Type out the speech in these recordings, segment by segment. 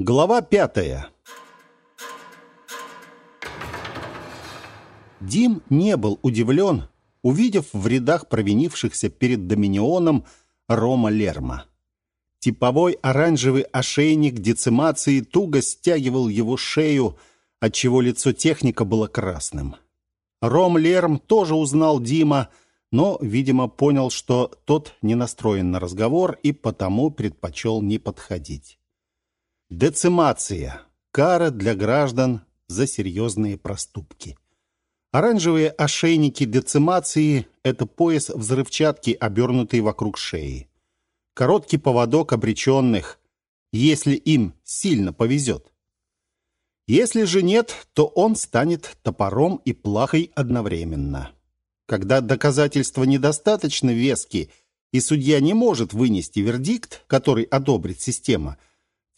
Глава пятая. Дим не был удивлен, увидев в рядах провинившихся перед Доминионом Рома Лерма. Типовой оранжевый ошейник децимации туго стягивал его шею, отчего лицо техника было красным. Ром Лерм тоже узнал Дима, но, видимо, понял, что тот не настроен на разговор и потому предпочел не подходить. Децимация. Кара для граждан за серьезные проступки. Оранжевые ошейники децимации – это пояс взрывчатки, обернутый вокруг шеи. Короткий поводок обреченных, если им сильно повезет. Если же нет, то он станет топором и плахой одновременно. Когда доказательства недостаточно вески, и судья не может вынести вердикт, который одобрит система –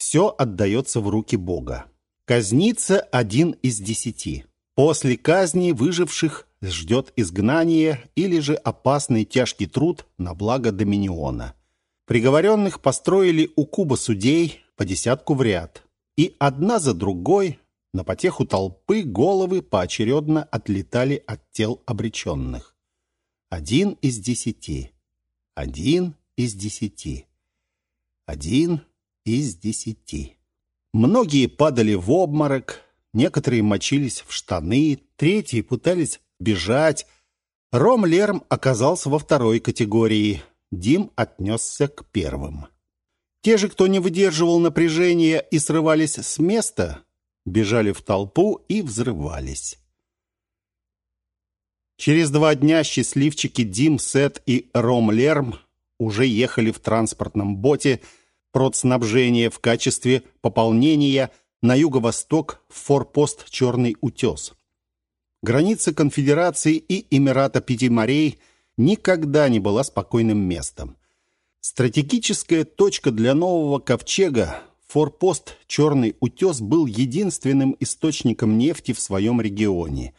все отдается в руки Бога. Казнится один из десяти. После казни выживших ждет изгнание или же опасный тяжкий труд на благо Доминиона. Приговоренных построили у куба судей по десятку в ряд. И одна за другой на потеху толпы головы поочередно отлетали от тел обреченных. Один из десяти. Один из десяти. Один из десяти. Многие падали в обморок, некоторые мочились в штаны, третьи пытались бежать. Ром Лерм оказался во второй категории. Дим отнесся к первым. Те же, кто не выдерживал напряжения и срывались с места, бежали в толпу и взрывались. Через два дня счастливчики Дим, Сет и Ром Лерм уже ехали в транспортном боте, продснабжения в качестве пополнения на юго-восток в форпост «Черный утес». Граница конфедерации и Эмирата Пяти морей никогда не была спокойным местом. Стратегическая точка для нового ковчега, форпост «Черный утес» был единственным источником нефти в своем регионе.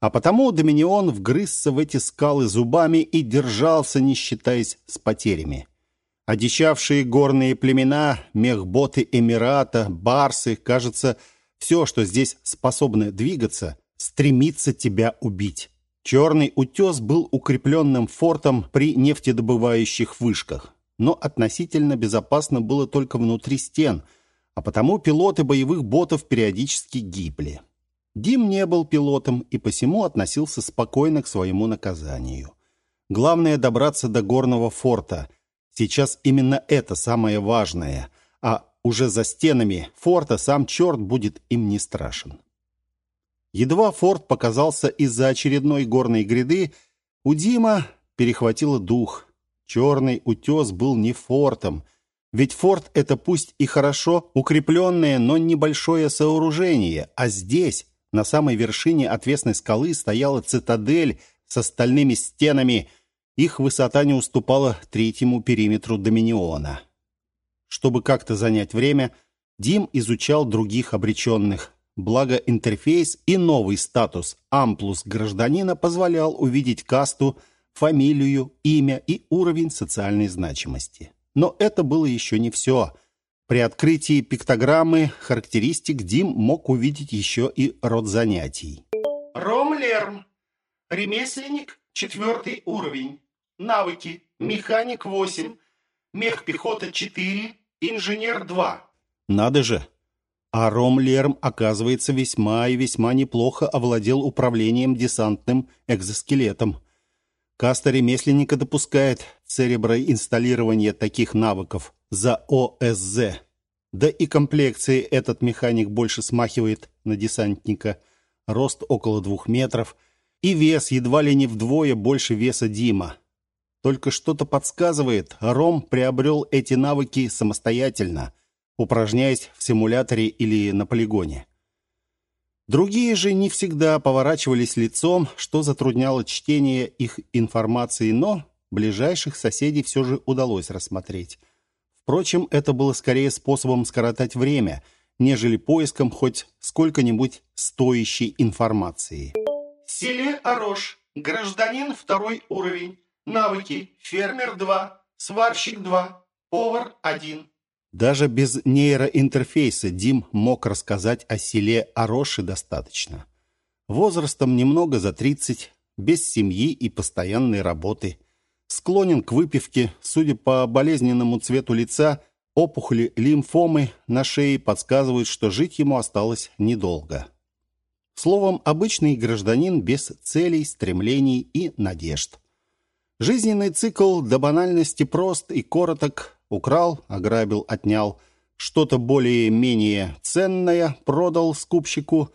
А потому Доминион вгрызся в эти скалы зубами и держался, не считаясь с потерями. Одичавшие горные племена, мехботы Эмирата, барсы, кажется, все, что здесь способно двигаться, стремится тебя убить. Черный утес был укрепленным фортом при нефтедобывающих вышках, но относительно безопасно было только внутри стен, а потому пилоты боевых ботов периодически гибли. Дим не был пилотом и посему относился спокойно к своему наказанию. Главное добраться до горного форта – Сейчас именно это самое важное, а уже за стенами форта сам черт будет им не страшен. Едва форт показался из-за очередной горной гряды, у Дима перехватило дух. Черный утес был не фортом, ведь форт — это пусть и хорошо укрепленное, но небольшое сооружение, а здесь, на самой вершине отвесной скалы, стояла цитадель с остальными стенами — их высота не уступала третьему периметру Доминиона. Чтобы как-то занять время, Дим изучал других обреченных. Благо интерфейс и новый статус «Амплус гражданина» позволял увидеть касту, фамилию, имя и уровень социальной значимости. Но это было еще не все. При открытии пиктограммы характеристик Дим мог увидеть еще и род занятий. Ром Лерм. Ремесленник, четвертый уровень. Навыки. Механик 8. Мехпехота 4. Инженер 2. Надо же. А Ром Лерм, оказывается, весьма и весьма неплохо овладел управлением десантным экзоскелетом. Каста ремесленника допускает цереброинсталлирование таких навыков за ОСЗ. Да и комплекции этот механик больше смахивает на десантника. Рост около двух метров и вес едва ли не вдвое больше веса Дима. Только что-то подсказывает, Ром приобрел эти навыки самостоятельно, упражняясь в симуляторе или на полигоне. Другие же не всегда поворачивались лицом, что затрудняло чтение их информации, но ближайших соседей все же удалось рассмотреть. Впрочем, это было скорее способом скоротать время, нежели поиском хоть сколько-нибудь стоящей информации. Селе Орош, гражданин второй уровень. Навыки. Фермер 2, сварщик 2, повар 1. Даже без нейроинтерфейса Дим мог рассказать о селе Ороши достаточно. Возрастом немного за 30, без семьи и постоянной работы. Склонен к выпивке, судя по болезненному цвету лица, опухоли лимфомы на шее подсказывают, что жить ему осталось недолго. Словом, обычный гражданин без целей, стремлений и надежд. Жизненный цикл до банальности прост и короток, Украл, ограбил, отнял. Что-то более-менее ценное продал скупщику.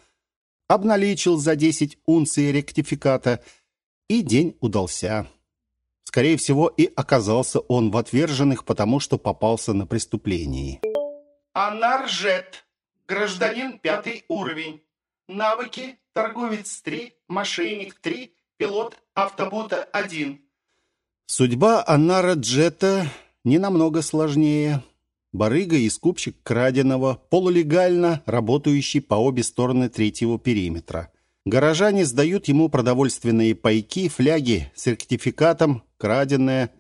Обналичил за 10 унций ректификата. И день удался. Скорее всего, и оказался он в отверженных, потому что попался на преступлении. Анаржет. Гражданин пятый уровень. Навыки. Торговец 3, мошенник 3, пилот автобота 1. Судьба Анара Джета не намного сложнее. Барыга и скупщик краденого, полулегально работающий по обе стороны третьего периметра. Горожане сдают ему продовольственные пайки, фляги с сертификатом, краденое.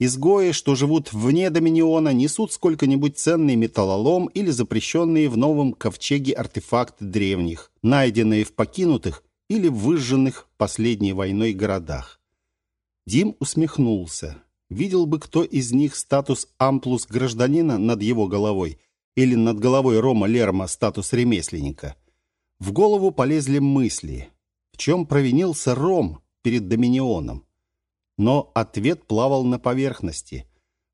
Изгои, что живут вне доминиона, несут сколько-нибудь ценный металлолом или запрещенные в новом ковчеге артефакты древних, найденные в покинутых или выжженных последней войной городах. Дим усмехнулся. Видел бы кто из них статус амплус гражданина над его головой или над головой Рома Лерма статус ремесленника. В голову полезли мысли. В чем провинился Ром перед Доминионом? Но ответ плавал на поверхности.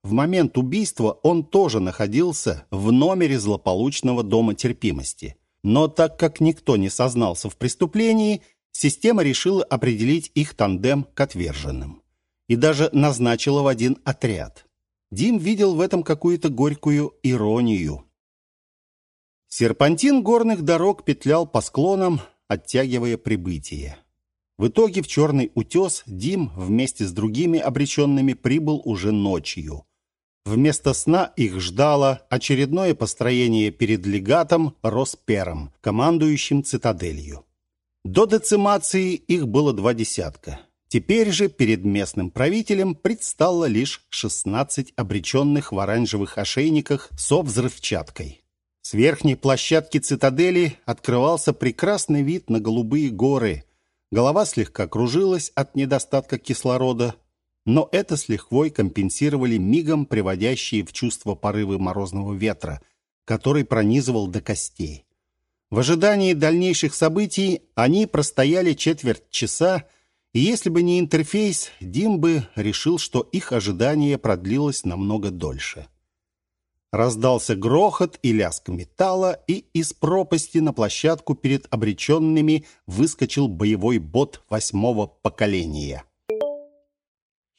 В момент убийства он тоже находился в номере злополучного дома терпимости. Но так как никто не сознался в преступлении, система решила определить их тандем к отверженным и даже назначила в один отряд. Дим видел в этом какую-то горькую иронию. Серпантин горных дорог петлял по склонам, оттягивая прибытие. В итоге в Черный утес Дим вместе с другими обреченными прибыл уже ночью. Вместо сна их ждало очередное построение перед легатом Роспером, командующим цитаделью. До децимации их было два десятка. Теперь же перед местным правителем предстало лишь 16 обреченных в оранжевых ошейниках со взрывчаткой. С верхней площадки цитадели открывался прекрасный вид на голубые горы. Голова слегка кружилась от недостатка кислорода, но это с лихвой компенсировали мигом приводящие в чувство порывы морозного ветра, который пронизывал до костей. В ожидании дальнейших событий они простояли четверть часа, и если бы не интерфейс, Дим бы решил, что их ожидание продлилось намного дольше. Раздался грохот и лязг металла, и из пропасти на площадку перед обреченными выскочил боевой бот восьмого поколения.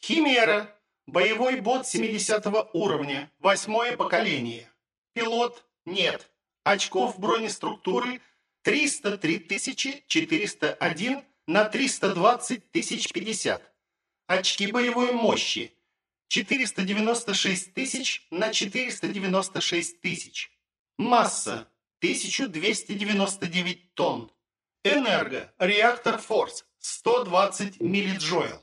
Химера. Боевой бот 70 уровня. Восьмое поколение. Пилот. Нет. Очков бронеструктуры 303 401 на 320 тысяч 50. Очки боевой мощи 496 тысяч на 496 тысяч. Масса 1299 тонн. Энерго. Реактор Форс 120 миллиджойл.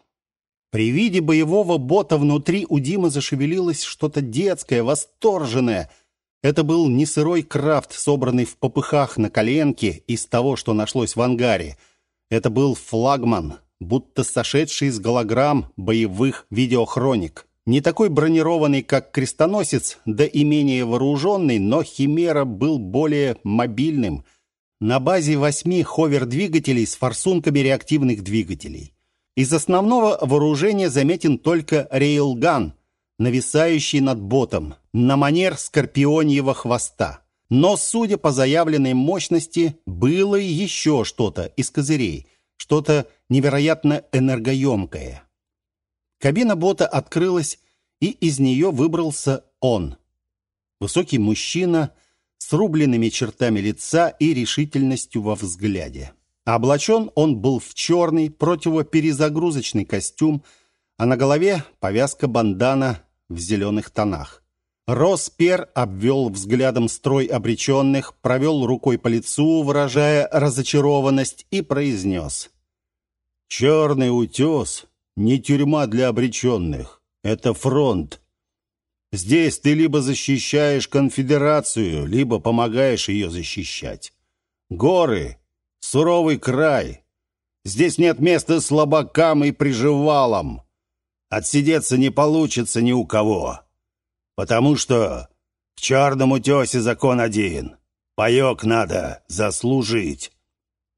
При виде боевого бота внутри у Димы зашевелилось что-то детское, восторженное. Это был не сырой крафт, собранный в попыхах на коленке из того, что нашлось в ангаре – это был флагман, будто сошедший из голограмм боевых видеохроник. Не такой бронированный, как крестоносец, да и менее вооруженный, но Химера был более мобильным. На базе восьми ховер-двигателей с форсунками реактивных двигателей. Из основного вооружения заметен только рейлган, нависающий над ботом, на манер скорпионьего хвоста. Но, судя по заявленной мощности, было еще что-то из козырей, что-то невероятно энергоемкое. Кабина бота открылась, и из нее выбрался он. Высокий мужчина с рубленными чертами лица и решительностью во взгляде. Облачен он был в черный противоперезагрузочный костюм, а на голове повязка бандана в зеленых тонах. Роспер обвел взглядом строй обреченных, провел рукой по лицу, выражая разочарованность, и произнес. «Черный утес — не тюрьма для обреченных. Это фронт. Здесь ты либо защищаешь конфедерацию, либо помогаешь ее защищать. Горы — суровый край. Здесь нет места слабакам и приживалам. Отсидеться не получится ни у кого. Потому что в черном утесе закон один. Паек надо заслужить.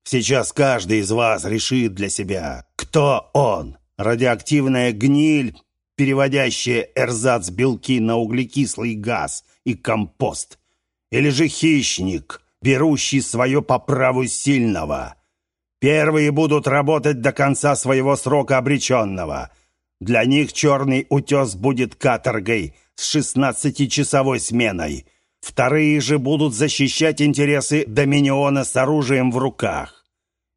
Сейчас каждый из вас решит для себя, кто он. Радиоактивная гниль, переводящая эрзац-белки на углекислый газ и компост. Или же хищник, берущий свое по праву сильного. Первые будут работать до конца своего срока обреченного. Для них черный утес будет каторгой с шестнадцатичасовой сменой. Вторые же будут защищать интересы Доминиона с оружием в руках.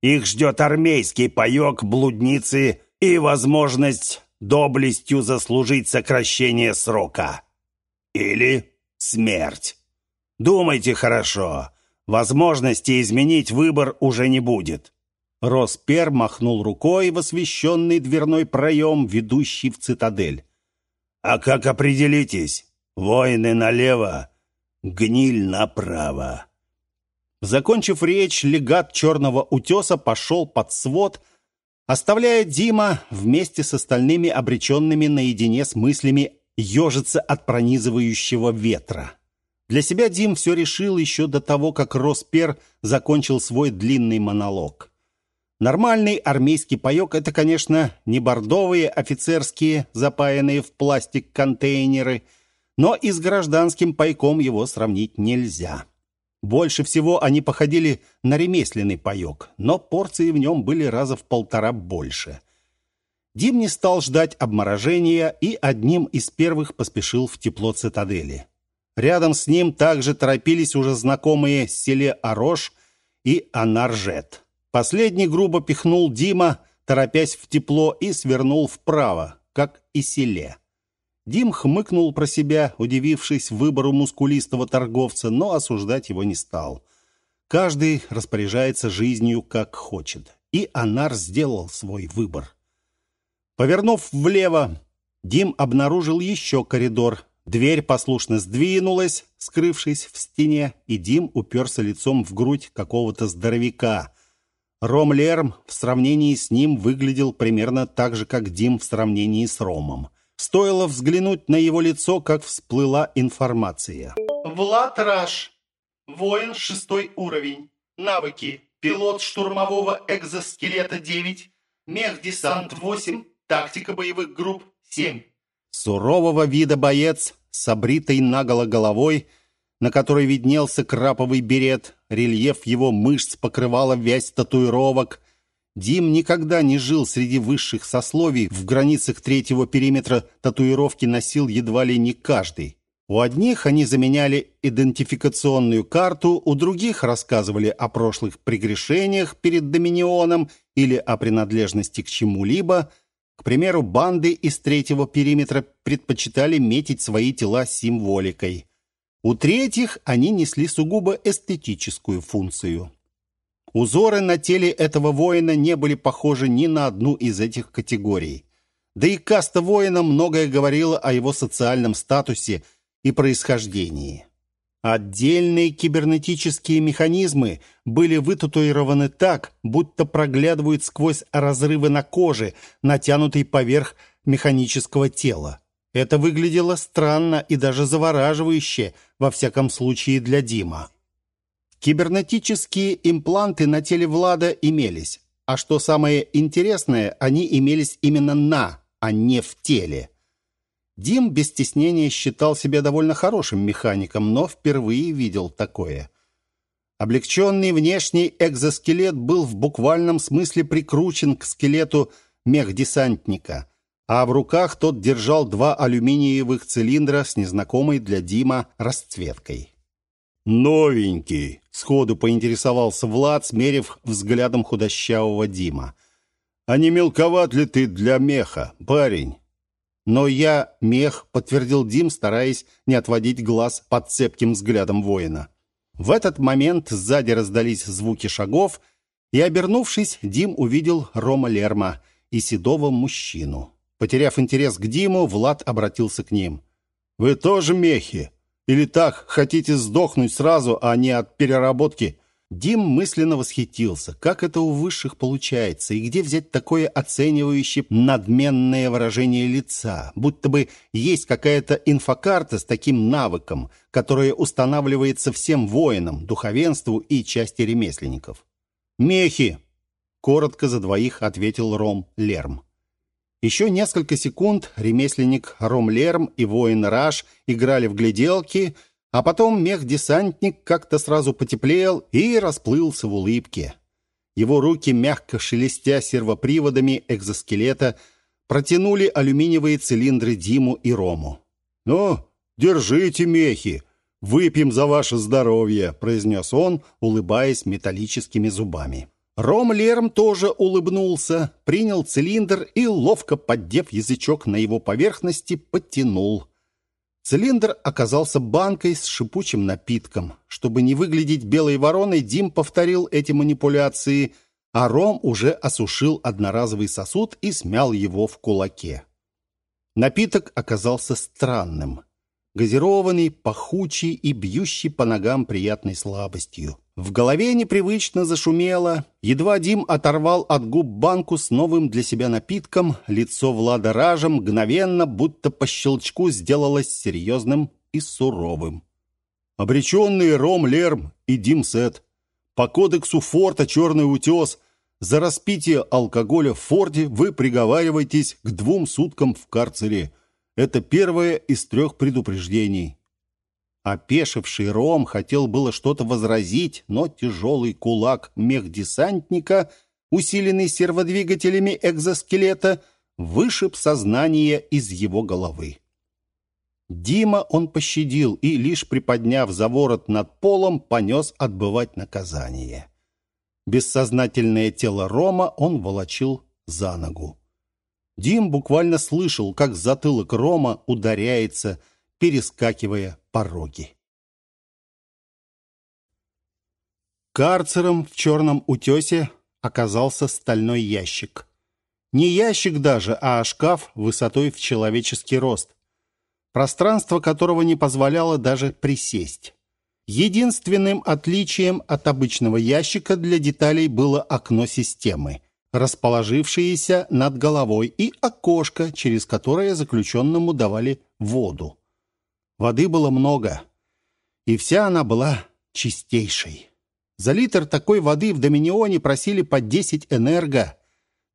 Их ждет армейский паек, блудницы и возможность доблестью заслужить сокращение срока. Или смерть. Думайте хорошо. Возможности изменить выбор уже не будет. Роспер махнул рукой в освещенный дверной проем, ведущий в цитадель. «А как определитесь? Воины налево, гниль направо». Закончив речь, легат Черного Утеса пошел под свод, оставляя Дима вместе с остальными обреченными наедине с мыслями ежиться от пронизывающего ветра. Для себя Дим все решил еще до того, как Роспер закончил свой длинный монолог. Нормальный армейский паек – это, конечно, не бордовые офицерские, запаянные в пластик контейнеры, но и с гражданским пайком его сравнить нельзя. Больше всего они походили на ремесленный паек, но порции в нем были раза в полтора больше. Дим не стал ждать обморожения и одним из первых поспешил в тепло цитадели. Рядом с ним также торопились уже знакомые селе Орош и Анаржет. Последний грубо пихнул Дима, торопясь в тепло, и свернул вправо, как и селе. Дим хмыкнул про себя, удивившись выбору мускулистого торговца, но осуждать его не стал. Каждый распоряжается жизнью, как хочет. И Анар сделал свой выбор. Повернув влево, Дим обнаружил еще коридор. Дверь послушно сдвинулась, скрывшись в стене, и Дим уперся лицом в грудь какого-то здоровяка. Ром Лерм в сравнении с ним выглядел примерно так же, как Дим в сравнении с Ромом. Стоило взглянуть на его лицо, как всплыла информация. Влад Раш. Воин шестой уровень. Навыки. Пилот штурмового экзоскелета 9. Мех-десант 8. Тактика боевых групп 7. Сурового вида боец с обритой наголо головой, на которой виднелся краповый берет, рельеф его мышц покрывала вязь татуировок – Дим никогда не жил среди высших сословий, в границах третьего периметра татуировки носил едва ли не каждый. У одних они заменяли идентификационную карту, у других рассказывали о прошлых прегрешениях перед Доминионом или о принадлежности к чему-либо. К примеру, банды из третьего периметра предпочитали метить свои тела символикой. У третьих они несли сугубо эстетическую функцию. Узоры на теле этого воина не были похожи ни на одну из этих категорий. Да и каста воина многое говорила о его социальном статусе и происхождении. Отдельные кибернетические механизмы были вытатуированы так, будто проглядывают сквозь разрывы на коже, натянутой поверх механического тела. Это выглядело странно и даже завораживающе, во всяком случае для Дима. Кибернетические импланты на теле Влада имелись, а что самое интересное, они имелись именно на, а не в теле. Дим без стеснения считал себя довольно хорошим механиком, но впервые видел такое. Облегченный внешний экзоскелет был в буквальном смысле прикручен к скелету мехдесантника, а в руках тот держал два алюминиевых цилиндра с незнакомой для Дима расцветкой. «Новенький», — сходу поинтересовался Влад, смерив взглядом худощавого Дима. «А не мелковат ли ты для меха, парень?» «Но я мех», — подтвердил Дим, стараясь не отводить глаз под цепким взглядом воина. В этот момент сзади раздались звуки шагов, и, обернувшись, Дим увидел Рома Лерма и седого мужчину. Потеряв интерес к Диму, Влад обратился к ним. «Вы тоже мехи? Или так, хотите сдохнуть сразу, а не от переработки?» Дим мысленно восхитился, как это у высших получается, и где взять такое оценивающее надменное выражение лица, будто бы есть какая-то инфокарта с таким навыком, которая устанавливается всем воинам, духовенству и части ремесленников. «Мехи!» — коротко за двоих ответил Ром Лерм. Еще несколько секунд ремесленник Ром Лерм и воин Раш играли в гляделки — а потом мех-десантник как-то сразу потеплел и расплылся в улыбке. Его руки, мягко шелестя сервоприводами экзоскелета, протянули алюминиевые цилиндры Диму и Рому. «Ну, держите мехи, выпьем за ваше здоровье», — произнес он, улыбаясь металлическими зубами. Ром Лерм тоже улыбнулся, принял цилиндр и, ловко поддев язычок на его поверхности, подтянул. Цилиндр оказался банкой с шипучим напитком. Чтобы не выглядеть белой вороной, Дим повторил эти манипуляции, а Ром уже осушил одноразовый сосуд и смял его в кулаке. Напиток оказался странным. Газированный, пахучий и бьющий по ногам приятной слабостью. В голове непривычно зашумело. Едва Дим оторвал от губ банку с новым для себя напитком, лицо Влада Ража мгновенно, будто по щелчку, сделалось серьезным и суровым. Обреченные Ром Лерм и Дим Сет. По кодексу Форта «Черный утес» за распитие алкоголя в Форте вы приговариваетесь к двум суткам в карцере. Это первое из трех предупреждений. Опешивший Ром хотел было что-то возразить, но тяжелый кулак мехдесантника, усиленный серводвигателями экзоскелета, вышиб сознание из его головы. Дима он пощадил и, лишь приподняв за ворот над полом, понес отбывать наказание. Бессознательное тело Рома он волочил за ногу. Дим буквально слышал, как затылок Рома ударяется, перескакивая пороги. Карцером в черном утесе оказался стальной ящик. Не ящик даже, а шкаф высотой в человеческий рост, пространство которого не позволяло даже присесть. Единственным отличием от обычного ящика для деталей было окно системы, расположившееся над головой, и окошко, через которое заключенному давали воду. Воды было много, и вся она была чистейшей. За литр такой воды в Доминионе просили по 10 энерго.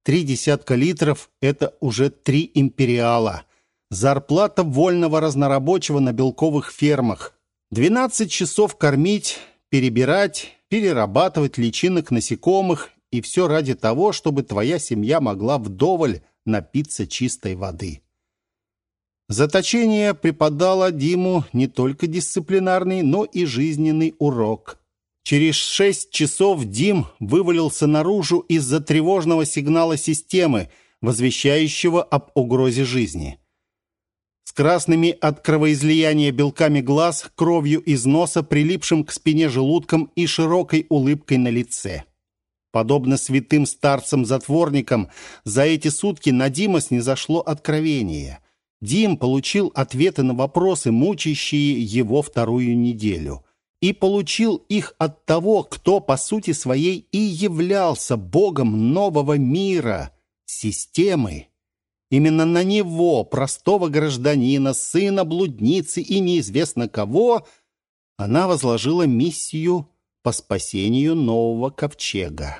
Три десятка литров – это уже три империала. Зарплата вольного разнорабочего на белковых фермах. 12 часов кормить, перебирать, перерабатывать личинок насекомых и все ради того, чтобы твоя семья могла вдоволь напиться чистой воды. Заточение преподало Диму не только дисциплинарный, но и жизненный урок. Через шесть часов Дим вывалился наружу из-за тревожного сигнала системы, возвещающего об угрозе жизни. С красными от кровоизлияния белками глаз, кровью из носа, прилипшим к спине желудком и широкой улыбкой на лице. Подобно святым старцам-затворникам, за эти сутки на Дима снизошло откровение – Дим получил ответы на вопросы, мучающие его вторую неделю. И получил их от того, кто по сути своей и являлся богом нового мира, системы. Именно на него, простого гражданина, сына блудницы и неизвестно кого, она возложила миссию по спасению нового ковчега.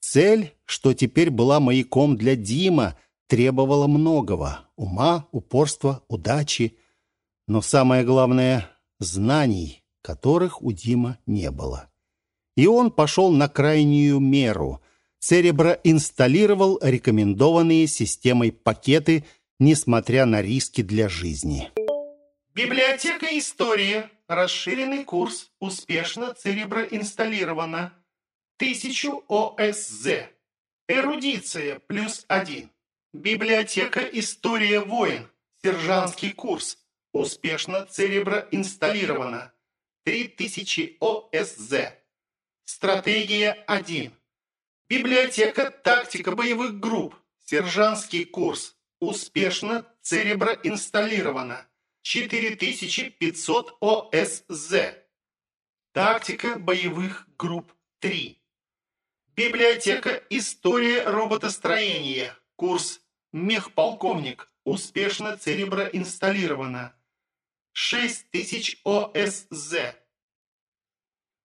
Цель, что теперь была маяком для Дима, требовала многого – ума, упорства, удачи, но самое главное – знаний, которых у Дима не было. И он пошел на крайнюю меру. Церебро инсталлировал рекомендованные системой пакеты, несмотря на риски для жизни. Библиотека истории. Расширенный курс. Успешно Церебро инсталлировано. Тысячу ОСЗ. Эрудиция плюс один. Библиотека «История войн». Сержантский курс. Успешно Церебро инсталлировано. 3000 ОСЗ. Стратегия 1. Библиотека «Тактика боевых групп». Сержантский курс. Успешно Церебро инсталлировано. 4500 ОСЗ. Тактика боевых групп 3. Библиотека «История роботостроения». Курс «Мехполковник». Успешно цереброинсталлировано. 6000 ОСЗ.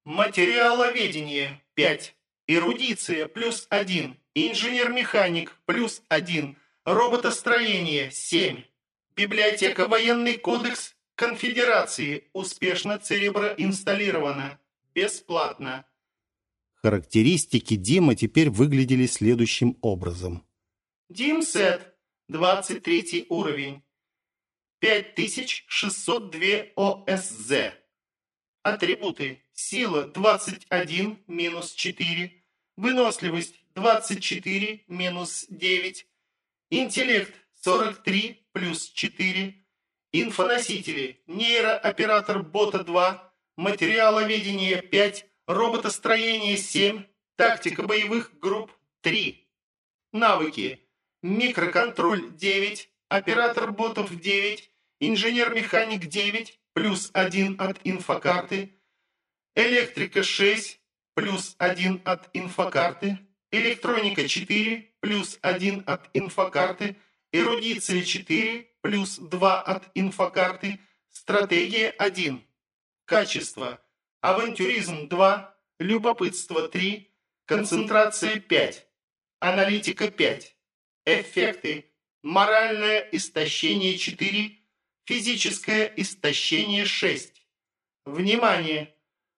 Материаловедение 5. Эрудиция плюс 1. Инженер-механик плюс 1. Роботостроение 7. Библиотека Военный кодекс Конфедерации успешно цереброинсталлирована. Бесплатно. Характеристики Дима теперь выглядели следующим образом. Димсет, 23 уровень. 5602 ОСЗ. Атрибуты. Сила 21 минус 4. Выносливость 24 минус 9. Интеллект 43 плюс 4. Инфоносители. Нейрооператор бота 2. Материаловедение 5. Роботостроение 7. Тактика боевых групп 3. Навыки. Микроконтроль 9. Оператор ботов 9. Инженер-механик 9. Плюс 1 от инфокарты. Электрика 6. Плюс 1 от инфокарты. Электроника 4. Плюс 1 от инфокарты. Эрудиция 4. Плюс 2 от инфокарты. Стратегия 1. Качество авантюризм 2, любопытство 3, концентрация 5, аналитика 5, эффекты, моральное истощение 4, физическое истощение 6. Внимание!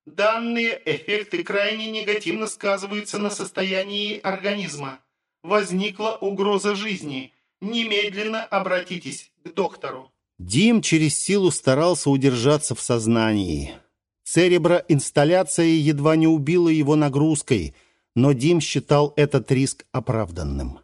Данные эффекты крайне негативно сказываются на состоянии организма. Возникла угроза жизни. Немедленно обратитесь к доктору. Дим через силу старался удержаться в сознании. Цереброинсталляция едва не убила его нагрузкой, но Дим считал этот риск оправданным.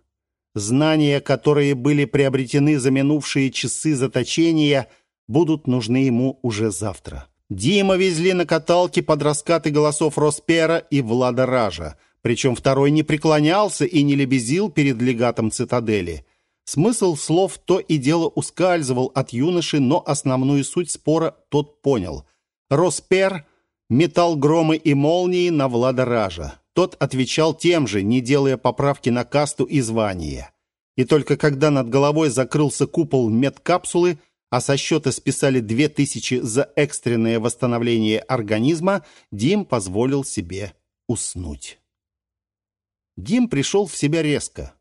Знания, которые были приобретены за минувшие часы заточения, будут нужны ему уже завтра. Дима везли на каталке под раскаты голосов Роспера и Влада Ража, причем второй не преклонялся и не лебезил перед легатом цитадели. Смысл слов то и дело ускальзывал от юноши, но основную суть спора тот понял – Роспер метал громы и молнии на Влада Ража. Тот отвечал тем же, не делая поправки на касту и звание. И только когда над головой закрылся купол медкапсулы, а со счета списали две тысячи за экстренное восстановление организма, Дим позволил себе уснуть. Дим пришел в себя резко,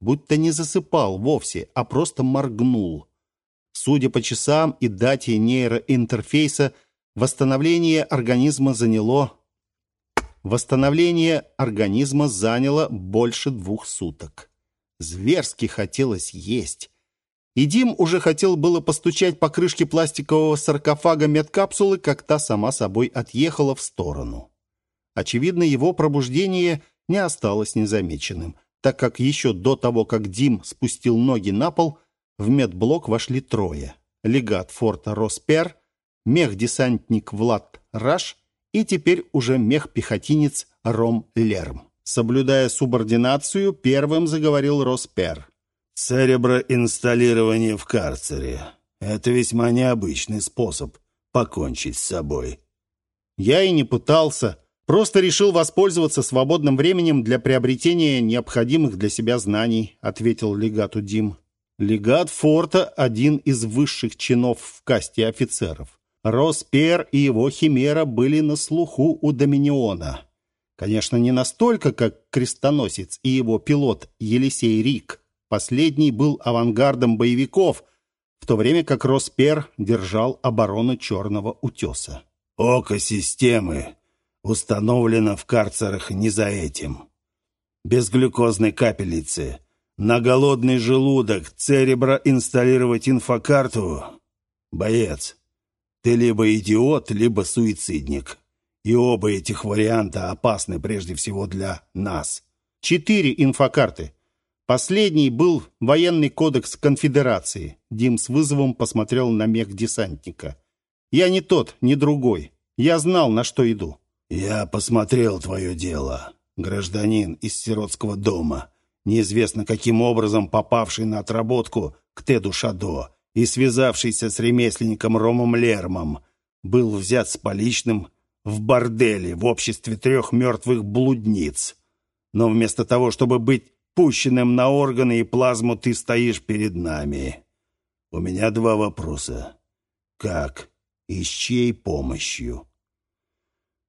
будто не засыпал вовсе, а просто моргнул. Судя по часам и дате нейроинтерфейса, Восстановление организма заняло... Восстановление организма заняло больше двух суток. Зверски хотелось есть. И Дим уже хотел было постучать по крышке пластикового саркофага медкапсулы, как та сама собой отъехала в сторону. Очевидно, его пробуждение не осталось незамеченным, так как еще до того, как Дим спустил ноги на пол, в медблок вошли трое. Легат форта Роспер, мех-десантник Влад Раш и теперь уже мех-пехотинец Ром Лерм. Соблюдая субординацию, первым заговорил Роспер. «Цереброинсталлирование в карцере. Это весьма необычный способ покончить с собой». Я и не пытался. Просто решил воспользоваться свободным временем для приобретения необходимых для себя знаний, ответил легату Дим. Легат форта – один из высших чинов в касте офицеров. Роспер и его Химера были на слуху у Доминиона. Конечно, не настолько, как крестоносец и его пилот Елисей Рик. Последний был авангардом боевиков, в то время как Роспер держал оборону Черного утеса. «Око системы установлено в карцерах не за этим. Без глюкозной капельницы, на голодный желудок, церебро инсталлировать инфокарту. Боец, ты либо идиот, либо суицидник. И оба этих варианта опасны прежде всего для нас. Четыре инфокарты. Последний был военный кодекс конфедерации. Дим с вызовом посмотрел на мех десантника. Я не тот, не другой. Я знал, на что иду. Я посмотрел твое дело. Гражданин из сиротского дома, неизвестно каким образом попавший на отработку к Теду Шадо и связавшийся с ремесленником Ромом Лермом, был взят с поличным в борделе в обществе трех мертвых блудниц. Но вместо того, чтобы быть пущенным на органы и плазму, ты стоишь перед нами. У меня два вопроса. Как и с чьей помощью?»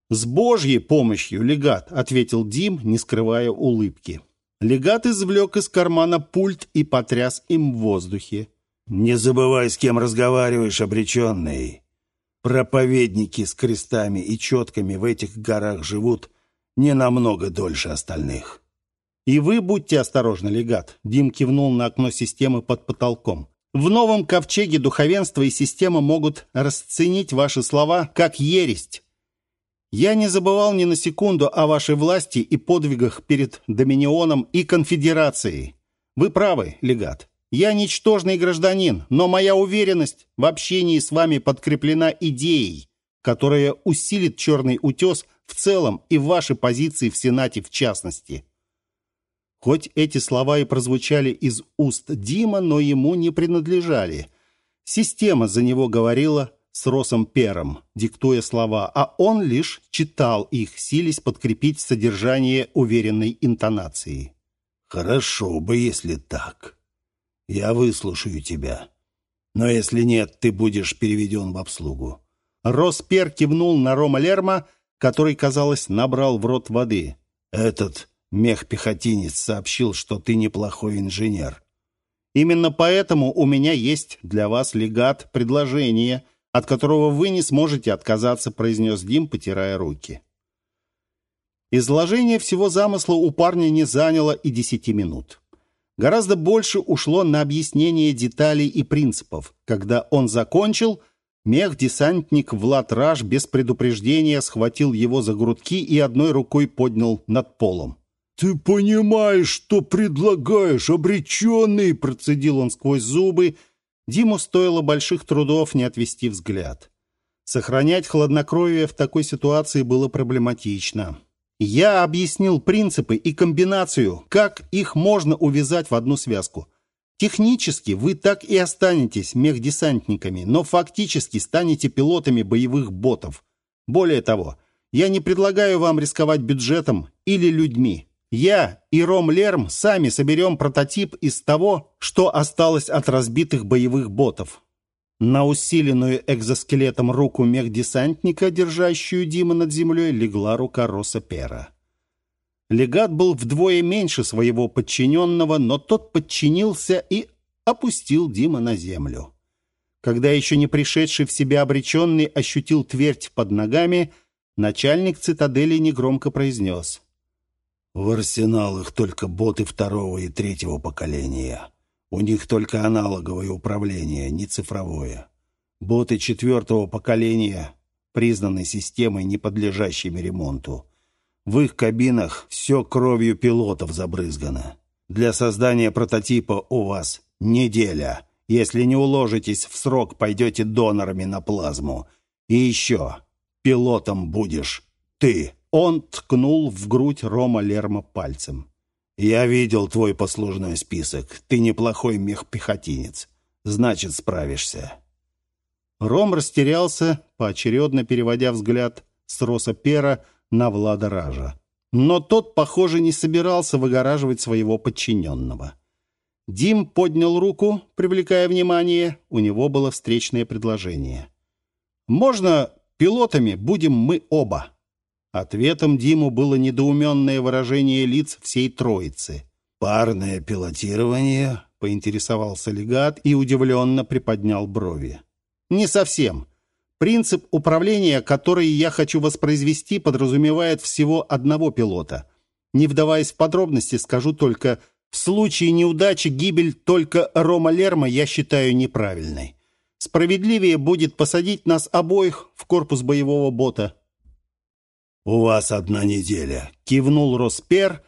«С Божьей помощью, легат», — ответил Дим, не скрывая улыбки. Легат извлек из кармана пульт и потряс им в воздухе. «Не забывай, с кем разговариваешь, обреченный. Проповедники с крестами и четками в этих горах живут не намного дольше остальных». «И вы будьте осторожны, легат», — Дим кивнул на окно системы под потолком. «В новом ковчеге духовенство и система могут расценить ваши слова как ересть. Я не забывал ни на секунду о вашей власти и подвигах перед Доминионом и Конфедерацией. Вы правы, легат. Я ничтожный гражданин, но моя уверенность в общении с вами подкреплена идеей, которая усилит черный утес в целом и ваши позиции в Сенате в частности. Хоть эти слова и прозвучали из уст Дима, но ему не принадлежали. Система за него говорила с Росом Пером, диктуя слова, а он лишь читал их, силясь подкрепить содержание уверенной интонацией. «Хорошо бы, если так. Я выслушаю тебя. Но если нет, ты будешь переведен в обслугу». Рос Пер кивнул на Рома Лерма, который, казалось, набрал в рот воды. «Этот мех-пехотинец сообщил, что ты неплохой инженер». «Именно поэтому у меня есть для вас легат предложение», от которого вы не сможете отказаться», — произнес Дим, потирая руки. Изложение всего замысла у парня не заняло и десяти минут. Гораздо больше ушло на объяснение деталей и принципов. Когда он закончил, мех-десантник Влад Раш без предупреждения схватил его за грудки и одной рукой поднял над полом. «Ты понимаешь, что предлагаешь, обреченный?» процедил он сквозь зубы Диму стоило больших трудов не отвести взгляд. Сохранять хладнокровие в такой ситуации было проблематично. Я объяснил принципы и комбинацию, как их можно увязать в одну связку. Технически вы так и останетесь мехдесантниками, но фактически станете пилотами боевых ботов. Более того, я не предлагаю вам рисковать бюджетом или людьми. Я и Ром Лерм сами соберем прототип из того, что осталось от разбитых боевых ботов. На усиленную экзоскелетом руку мехдесантника, держащую Дима над землей, легла рука Роса Пера. Легат был вдвое меньше своего подчиненного, но тот подчинился и опустил Дима на землю. Когда еще не пришедший в себя обреченный ощутил твердь под ногами, начальник цитадели негромко произнес — в арсеналах только боты второго и третьего поколения. У них только аналоговое управление, не цифровое. Боты четвертого поколения признаны системой, не подлежащими ремонту. В их кабинах все кровью пилотов забрызгано. Для создания прототипа у вас неделя. Если не уложитесь в срок, пойдете донорами на плазму. И еще, пилотом будешь ты. Он ткнул в грудь Рома Лерма пальцем. «Я видел твой послужной список. Ты неплохой мехпехотинец. Значит, справишься». Ром растерялся, поочередно переводя взгляд с Роса Пера на Влада Ража. Но тот, похоже, не собирался выгораживать своего подчиненного. Дим поднял руку, привлекая внимание. У него было встречное предложение. «Можно пилотами будем мы оба?» Ответом Диму было недоуменное выражение лиц всей троицы. «Парное пилотирование?» — поинтересовался легат и удивленно приподнял брови. «Не совсем. Принцип управления, который я хочу воспроизвести, подразумевает всего одного пилота. Не вдаваясь в подробности, скажу только, в случае неудачи гибель только Рома Лерма я считаю неправильной. Справедливее будет посадить нас обоих в корпус боевого бота». «У вас одна неделя», — кивнул Роспер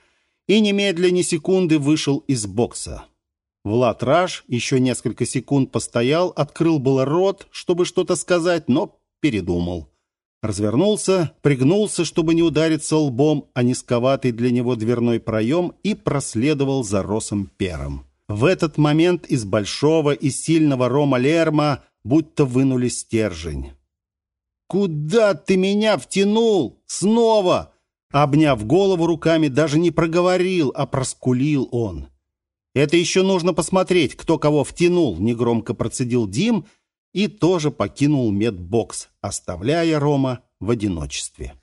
и немедля ни секунды вышел из бокса. Влад Раш еще несколько секунд постоял, открыл было рот, чтобы что-то сказать, но передумал. Развернулся, пригнулся, чтобы не удариться лбом о низковатый для него дверной проем и проследовал за Росом Пером. В этот момент из большого и сильного Рома Лерма будто вынули стержень. «Куда ты меня втянул? Снова?» Обняв голову руками, даже не проговорил, а проскулил он. «Это еще нужно посмотреть, кто кого втянул», — негромко процедил Дим и тоже покинул медбокс, оставляя Рома в одиночестве.